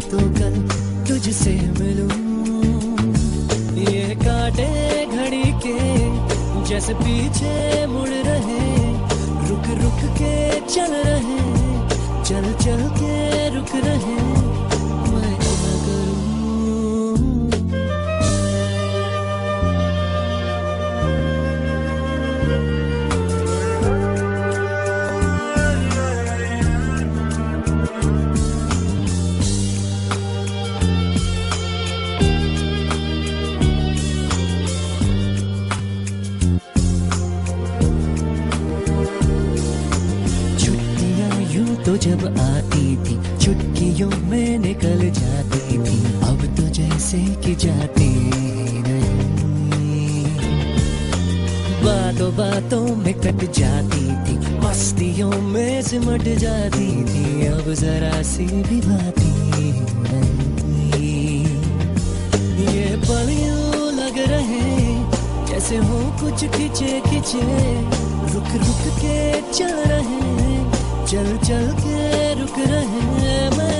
तो कल तुझसे मिलूं। ये काटे घड़ी के जैसे पीछे मुड़ रहे रुक रुक के चल रहे चल चल के रुक रहे। आती थी। चुटकियों में निकल जाती थी। अब तो जैसे कि जाती नहीं। बातों बातों में कट जाती थी। मस्तियों में सिमट जाती थी। अब जरा सी भी बाती नहीं। ये पल लग रहे जैसे हो कुछ खिंचे खिंचे रुक रुक के चल चल चल के रुक रहे मैं।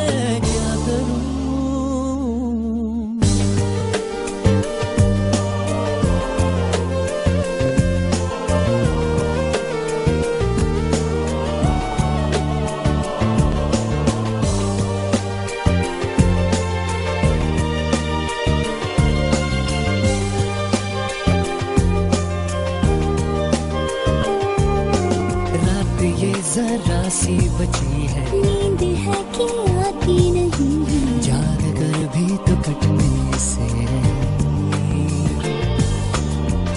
ये जरा सी बची है। नींद है कि आती नहीं? जाग कर भी तो कटने से।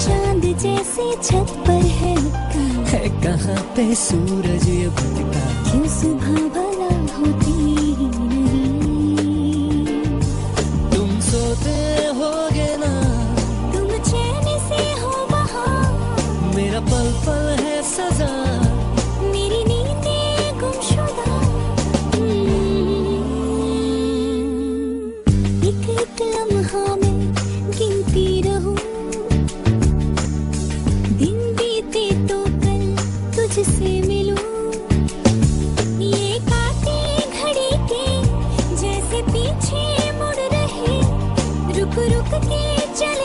चाँद जैसे छत पर है है कहाँ पे सूरज ये भटका? क्यों सुबह भला होती तुम सोते तुम से मेरा पल पल है सजा। रुक रुक के चले